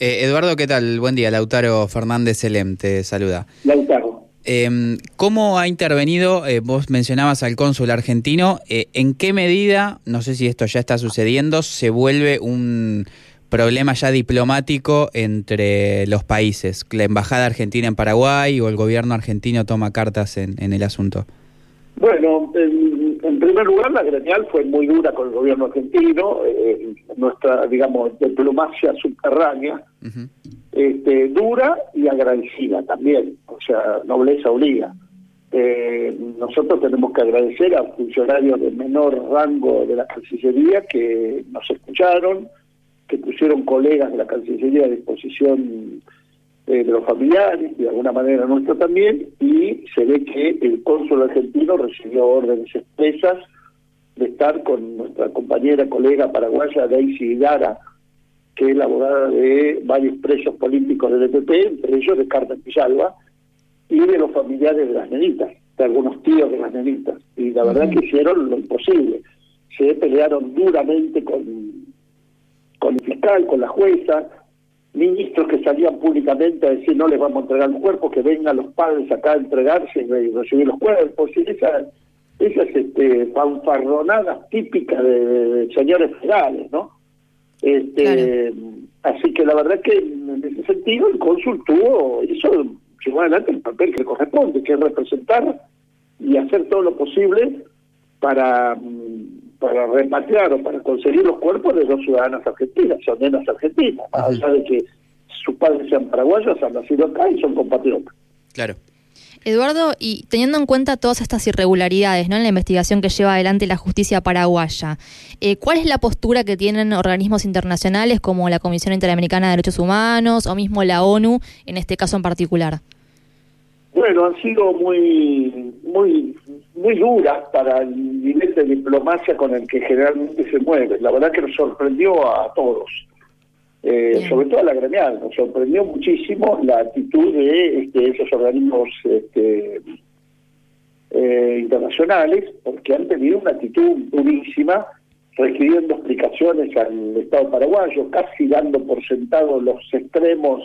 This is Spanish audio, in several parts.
Eh, Eduardo, ¿qué tal? Buen día. Lautaro Fernández Selem te saluda. Lautaro. Eh, ¿Cómo ha intervenido, eh, vos mencionabas al cónsul argentino, eh, en qué medida, no sé si esto ya está sucediendo, se vuelve un problema ya diplomático entre los países? ¿La embajada argentina en Paraguay o el gobierno argentino toma cartas en, en el asunto? Bueno, en, en, primer lugar, la gremial fue muy dura con el gobierno argentino, eh, nuestra, digamos, diplomacia subterránea, uh -huh. este, dura y agradecida también, o sea, nobleza obliga. Eh, nosotros tenemos que agradecer a funcionarios de menor rango de la Cancillería que nos escucharon, que pusieron colegas de la Cancillería a disposición eh, de los familiares, de alguna manera nuestro también, y se ve que el cónsul argentino recibió órdenes expresas de estar con nuestra compañera, colega paraguaya Daisy Gara, que es la abogada de varios presos políticos del EPP, entre ellos de Carmen Villalba, y de los familiares de las nenitas, de algunos tíos de las nenitas. Y la verdad uh -huh. que hicieron lo imposible. Se pelearon duramente con, con el fiscal, con la jueza, ministros que salían públicamente a decir no les vamos a entregar el cuerpo, que vengan los padres acá a entregarse y recibir los cuerpos, y esa, esas este, fanfarronadas típicas de, de, señores federales, ¿no? Este, claro. Así que la verdad que en ese sentido el cónsul tuvo, hizo, llevó adelante el papel que le corresponde, que es representar y hacer todo lo posible para para repatriar o para conseguir los cuerpos de dos ciudadanas argentinas, son nenas argentinas, más allá de que sus padres sean paraguayos, han nacido acá y son compatriotas. Claro. Eduardo, y teniendo en cuenta todas estas irregularidades ¿no? en la investigación que lleva adelante la justicia paraguaya, eh, ¿cuál es la postura que tienen organismos internacionales como la Comisión Interamericana de Derechos Humanos o mismo la ONU en este caso en particular? Bueno, han sido muy, muy, muy duras para el nivel de diplomacia con el que generalmente se mueve. La verdad que nos sorprendió a todos, eh, sobre todo a la gremial, nos sorprendió muchísimo la actitud de este, esos organismos este, eh, internacionales, porque han tenido una actitud durísima, requiriendo explicaciones al Estado paraguayo, casi dando por sentado los extremos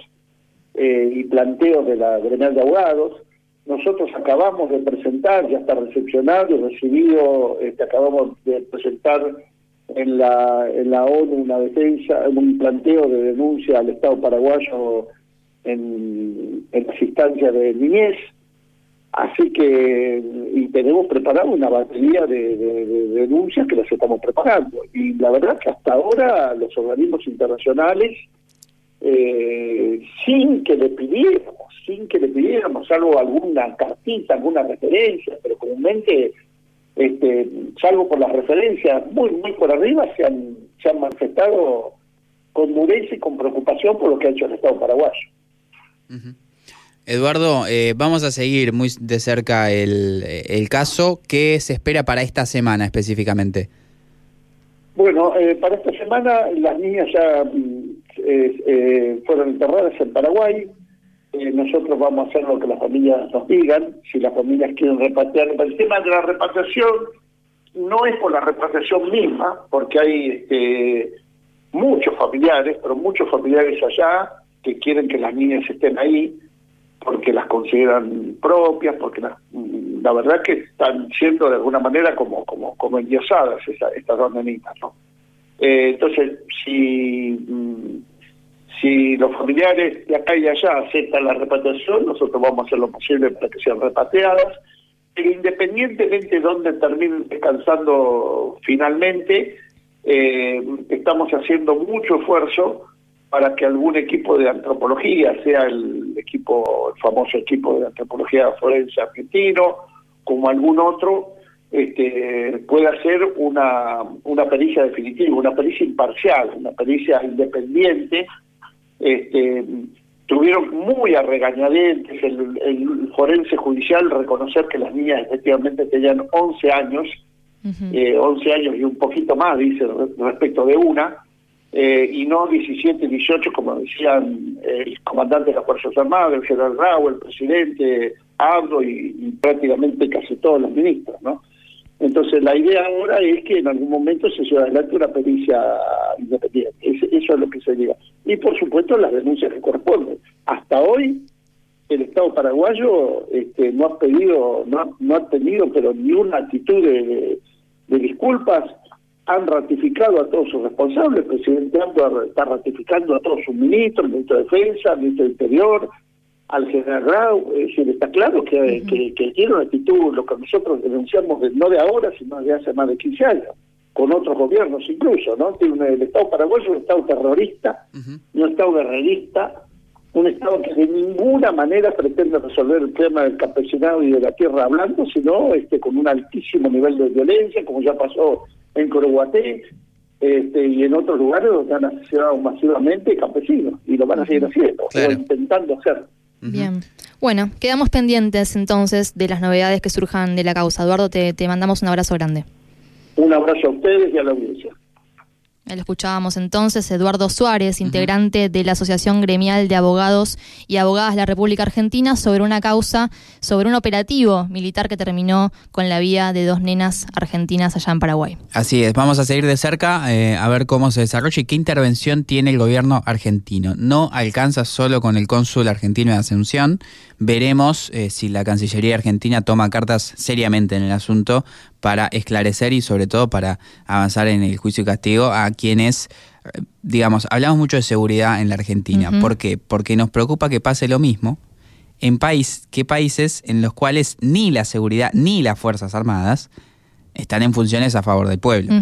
eh, y planteos de la gremial de abogados. Nosotros acabamos de presentar, ya está recepcionado y recibido, este, acabamos de presentar en la, ONU una defensa, un planteo de denuncia al Estado paraguayo en, en las instancias de niñez. Así que, y tenemos preparado una batería de, denuncias que las estamos preparando. Y la verdad que hasta ahora los organismos internacionales eh, sin que le pidiéramos, sin que le pidiéramos, salvo alguna cartita, alguna referencia, pero comúnmente, este, salvo por las referencias muy, muy por arriba, se han, se han manifestado con dureza y con preocupación por lo que ha hecho el Estado paraguayo. Uh -huh. Eduardo, eh, vamos a seguir muy de cerca el, el caso. ¿Qué se espera para esta semana específicamente? Bueno, eh, para esta semana las niñas ya eh, eh, fueron enterradas en Paraguay. Eh, nosotros vamos a hacer lo que las familias nos digan. Si las familias quieren repatriar, el tema de la repatriación no es por la repatriación misma, porque hay este, muchos familiares, pero muchos familiares allá que quieren que las niñas estén ahí porque las consideran propias, porque las, la verdad que están siendo de alguna manera como como como endiosadas esa, estas dos nenitas, ¿no? Eh, entonces, si si los familiares de acá y allá aceptan la repatriación, nosotros vamos a hacer lo posible para que sean repatriadas, pero independientemente de dónde terminen descansando finalmente, eh, estamos haciendo mucho esfuerzo para que algún equipo de antropología, sea el equipo, el famoso equipo de antropología forense argentino, como algún otro, este, pueda hacer una, una pericia definitiva, una pericia imparcial, una pericia independiente. Este, tuvieron muy a regañadientes el, el, forense judicial reconocer que las niñas efectivamente tenían 11 años, uh -huh. eh, 11 años y un poquito más, dice, respecto de una, eh, y no 17, 18, como decían eh, el comandante de las Fuerzas Armadas, el general Rao, el presidente Abdo y, y, prácticamente casi todos los ministros, ¿no? Entonces, la idea ahora es que en algún momento se lleve adelante una pericia independiente. eso es lo que se diga. Y, por supuesto, las denuncias que corresponden. Hasta hoy, el Estado paraguayo este, no ha pedido, no ha tenido, pero ni una actitud de, disculpas. Han ratificado a todos sus responsables. El presidente Andor está ratificando a todos sus ministros, el ministro de Defensa, el ministro de Interior, al general es decir, está claro que, que, tiene una actitud, lo que nosotros denunciamos no de ahora, sino de hace más de 15 años, con otros gobiernos incluso, ¿no? Tiene el Estado paraguayo un Estado terrorista, un Estado guerrerista, un Estado que de ninguna manera pretende resolver el tema del campesinado y de la tierra hablando, sino este, con un altísimo nivel de violencia, como ya pasó en Coroguaté, este, y en otros lugares donde han asesinado masivamente campesinos, y lo van a seguir haciendo, o intentando hacerlo. Bien. Bueno, quedamos pendientes entonces de las novedades que surjan de la causa. Eduardo, te, te mandamos un abrazo grande. Un abrazo a ustedes y a la audiencia. Lo escuchábamos entonces Eduardo Suárez, integrante de la Asociación Gremial de Abogados y Abogadas de la República Argentina, sobre una causa, sobre un operativo militar que terminó con la vida de dos nenas argentinas allá en Paraguay. Así es, vamos a seguir de cerca eh, a ver cómo se desarrolla y qué intervención tiene el gobierno argentino. No alcanza solo con el cónsul argentino de Asunción, veremos eh, si la Cancillería argentina toma cartas seriamente en el asunto para esclarecer y sobre todo para avanzar en el juicio y castigo a quienes, digamos, hablamos mucho de seguridad en la Argentina. ¿Por qué? Porque nos preocupa que pase lo mismo en país, que países en los cuales ni la seguridad ni las Fuerzas Armadas están en funciones a favor del pueblo.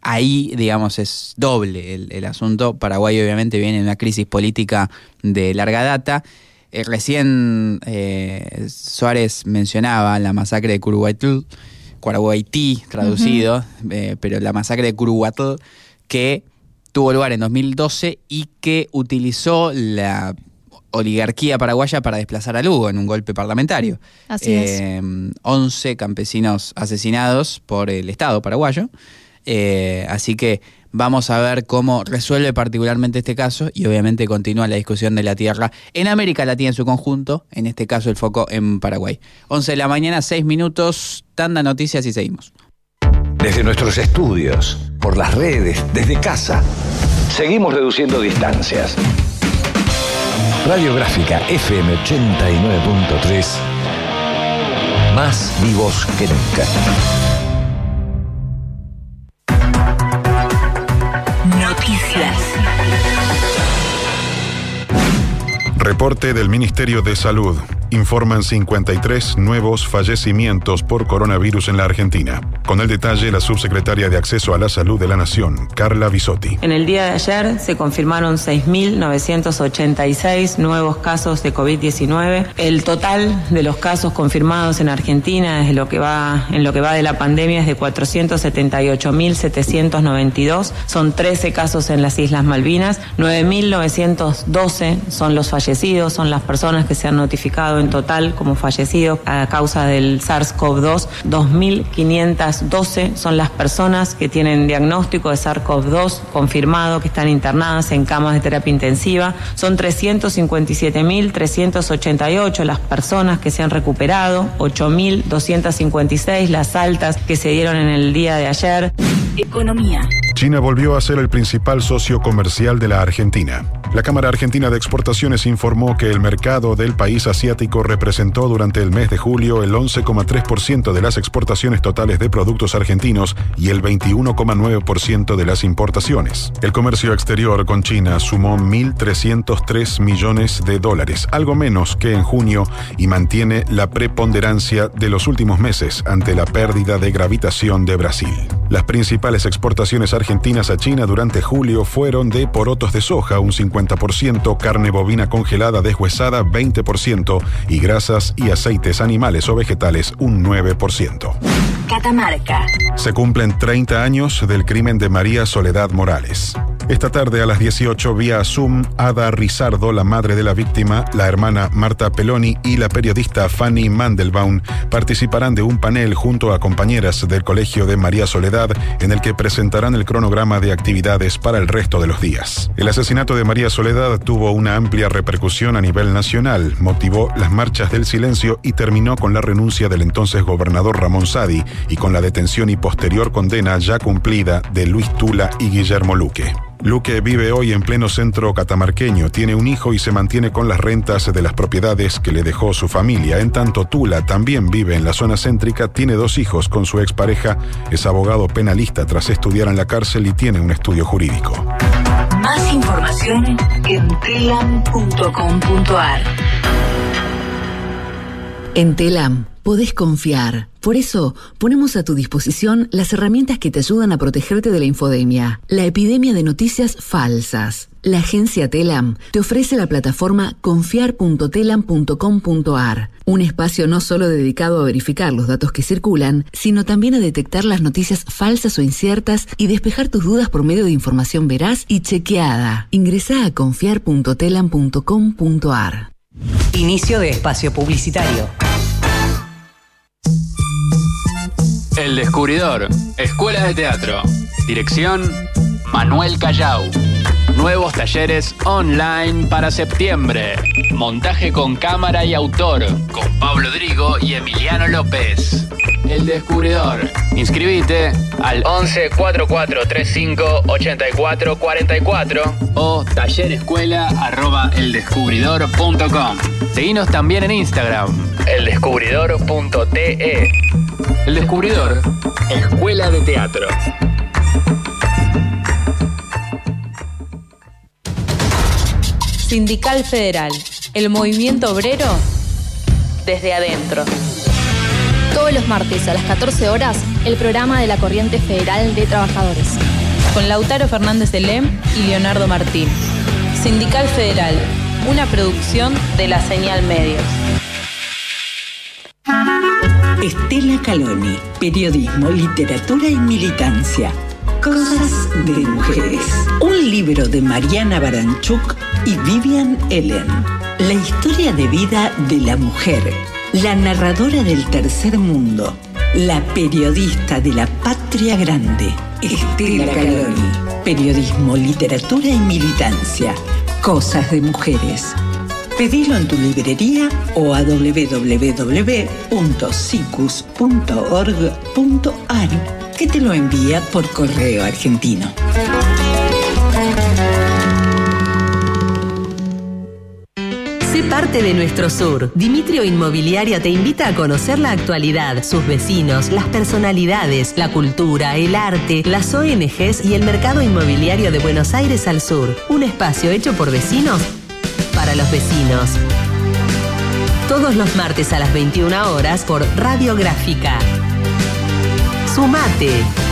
Ahí, digamos, es doble el, el, asunto. Paraguay obviamente viene en una crisis política de larga data. Eh, recién eh, Suárez mencionaba la masacre de Curuguaytl, Cuaraguaití traducido, eh, pero la masacre de Curuguatl que tuvo lugar en 2012 y que utilizó la oligarquía paraguaya para desplazar a Lugo en un golpe parlamentario. Así es. 11 eh, campesinos asesinados por el Estado paraguayo. Eh, así que Vamos a ver cómo resuelve particularmente este caso y obviamente continúa la discusión de la tierra en América Latina en su conjunto, en este caso el foco en Paraguay. 11 de la mañana, 6 minutos, tanda noticias y seguimos. Desde nuestros estudios, por las redes, desde casa, seguimos reduciendo distancias. Radiográfica FM 89.3, más vivos que nunca. Reporte del Ministerio de Salud informan 53 nuevos fallecimientos por coronavirus en la Argentina. Con el detalle, la subsecretaria de Acceso a la Salud de la Nación, Carla Bisotti. En el día de ayer se confirmaron 6.986 nuevos casos de COVID-19. El total de los casos confirmados en Argentina desde lo que va, en lo que va de la pandemia es de 478.792. Son 13 casos en las Islas Malvinas. 9.912 son los fallecidos, son las personas que se han notificado en total como fallecidos a causa del SARS-CoV-2. 2.512 son las personas que tienen diagnóstico de SARS-CoV-2 confirmado, que están internadas en camas de terapia intensiva. Son 357.388 las personas que se han recuperado, 8.256 las altas que se dieron en el día de ayer. Economía. China volvió a ser el principal socio comercial de la Argentina. La Cámara Argentina de Exportaciones informó que el mercado del país asiático representó durante el mes de julio el 11,3% de las exportaciones totales de productos argentinos y el 21,9% de las importaciones. El comercio exterior con China sumó 1.303 millones de dólares, algo menos que en junio, y mantiene la preponderancia de los últimos meses ante la pérdida de gravitación de Brasil. Las principales exportaciones argentinas a China durante julio fueron de porotos de soja, un 50%, carne bovina congelada deshuesada 20% y grasas y aceites animales o vegetales un 9%. Catamarca. Se cumplen 30 años del crimen de María Soledad Morales. Esta tarde a las 18 vía Zoom, Ada Rizardo, la madre de la víctima, la hermana Marta Peloni y la periodista Fanny Mandelbaum participarán de un panel junto a compañeras del Colegio de María Soledad en el que presentarán el cronograma de actividades para el resto de los días. El asesinato de María soledad tuvo una amplia repercusión a nivel nacional, motivó las marchas del silencio y terminó con la renuncia del entonces gobernador Ramón Sadi y con la detención y posterior condena ya cumplida de Luis Tula y Guillermo Luque. Luque vive hoy en pleno centro catamarqueño, tiene un hijo y se mantiene con las rentas de las propiedades que le dejó su familia. En tanto, Tula también vive en la zona céntrica, tiene dos hijos con su expareja, es abogado penalista tras estudiar en la cárcel y tiene un estudio jurídico. Más información en telam.com.ar. En Telam podés confiar. Por eso, ponemos a tu disposición las herramientas que te ayudan a protegerte de la infodemia, la epidemia de noticias falsas. La agencia Telam te ofrece la plataforma confiar.telam.com.ar, un espacio no solo dedicado a verificar los datos que circulan, sino también a detectar las noticias falsas o inciertas y despejar tus dudas por medio de información veraz y chequeada. Ingresa a confiar.telam.com.ar. Inicio de espacio publicitario. El Descubridor, Escuela de Teatro. Dirección, Manuel Callao. Nuevos talleres online para septiembre. Montaje con cámara y autor, con Pablo Drigo y Emiliano López. El Descubridor. Inscribite al 11 44 35 84 44 o tallerescuela arroba eldescubridor.com. Seguinos también en Instagram, eldescubridor.te. El Descubridor, Escuela de Teatro. Sindical Federal, el movimiento obrero desde adentro. Todos los martes a las 14 horas, el programa de la Corriente Federal de Trabajadores. Con Lautaro Fernández de Lem y Leonardo Martín. Sindical Federal, una producción de la Señal Medios. Estela Caloni, periodismo, literatura y militancia. Cosas de mujeres. Un libro de Mariana Baranchuk y Vivian Ellen. La historia de vida de la mujer. La narradora del tercer mundo. La periodista de la patria grande. Estela Caloni. Periodismo, literatura y militancia. Cosas de mujeres. Pedilo en tu librería o a www.sicus.org.ar que te lo envía por correo argentino. Parte de nuestro sur. Dimitrio Inmobiliaria te invita a conocer la actualidad, sus vecinos, las personalidades, la cultura, el arte, las ONGs y el mercado inmobiliario de Buenos Aires al sur. Un espacio hecho por vecinos para los vecinos. Todos los martes a las 21 horas por Radiográfica. Sumate.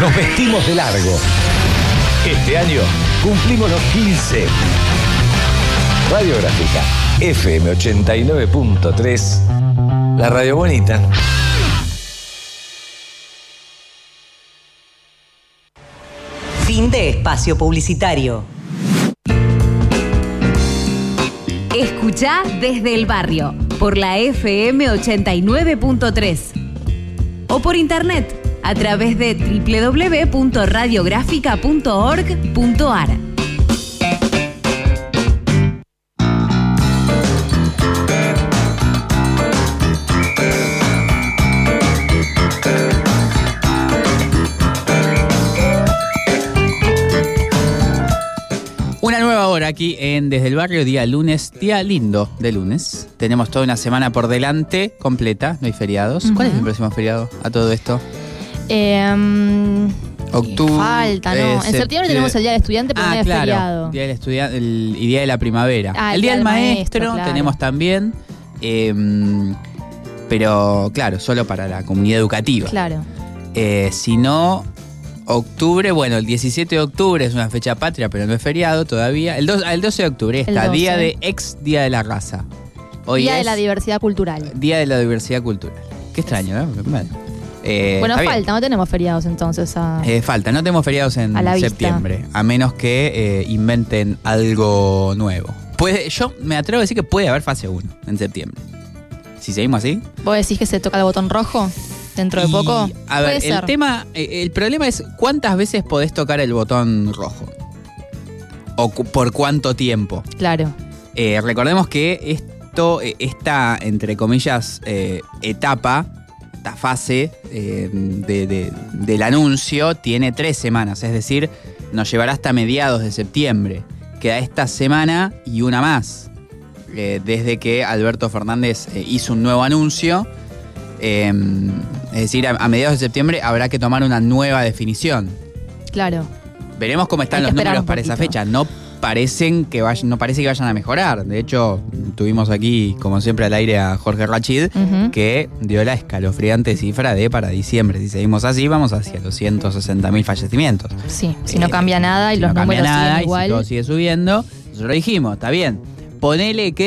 nos vestimos de largo. Este año cumplimos los 15. Radiográfica FM 89.3. La radio bonita. Fin de espacio publicitario. Escucha desde el barrio por la FM 89.3 o por internet a través de www.radiográfica.org.ar. Una nueva hora aquí en Desde el Barrio, día lunes, día lindo de lunes. Tenemos toda una semana por delante, completa, no hay feriados. ¿Cuál es el próximo feriado a todo esto? Eh, Octubre. falta, ¿no? eh, en septiembre tenemos el Día del Estudiante, pero Ah, no es claro, feriado. Día del estudiante el- y Día de la Primavera. Ah, el Día del Maestro, claro. tenemos también, eh, pero claro, solo para la comunidad educativa. Claro. Eh, si no, Octubre, bueno, el 17 de octubre es una fecha patria, pero no es feriado todavía. El, el 12 de octubre está 12. Día de ex Día de la Raza. Hoy Día de la diversidad cultural. Día de la Diversidad Cultural. Qué extraño, ¿no? Bueno, eh, bueno, bien. falta, no tenemos feriados entonces. a- Eh, falta, no tenemos feriados en A la vista. septiembre, a menos que eh, inventen algo nuevo. Puede, yo me atrevo a decir que puede haber fase 1 en septiembre. Si seguimos así. ¿Vos decís que se toca el botón rojo dentro de poco? A ver, Puede el ser. tema, el problema es cuántas veces podés tocar el botón rojo. O cu- por cuánto tiempo. Claro. Recordemos que esto, esta, entre comillas, etapa, esta fase eh, de- de- del anuncio tiene tres semanas, es decir, nos llevará hasta mediados de septiembre. Queda esta semana y una más, eh, desde que Alberto Fernández eh, hizo un nuevo anuncio. Eh, es decir, a, a mediados de septiembre habrá que tomar una nueva definición. Claro. Veremos cómo están los números para esa fecha. No parecen que vayan, no parece que vayan a mejorar. De hecho, tuvimos aquí, como siempre, al aire a Jorge Rachid, que dio la escalofriante cifra de para diciembre. Si seguimos así, vamos hacia los 160 mil fallecimientos. Sí, si no cambia nada y Si los no cambia números nada siguen y si igual. todo sigue subiendo, nosotros dijimos, está bien. Ponele que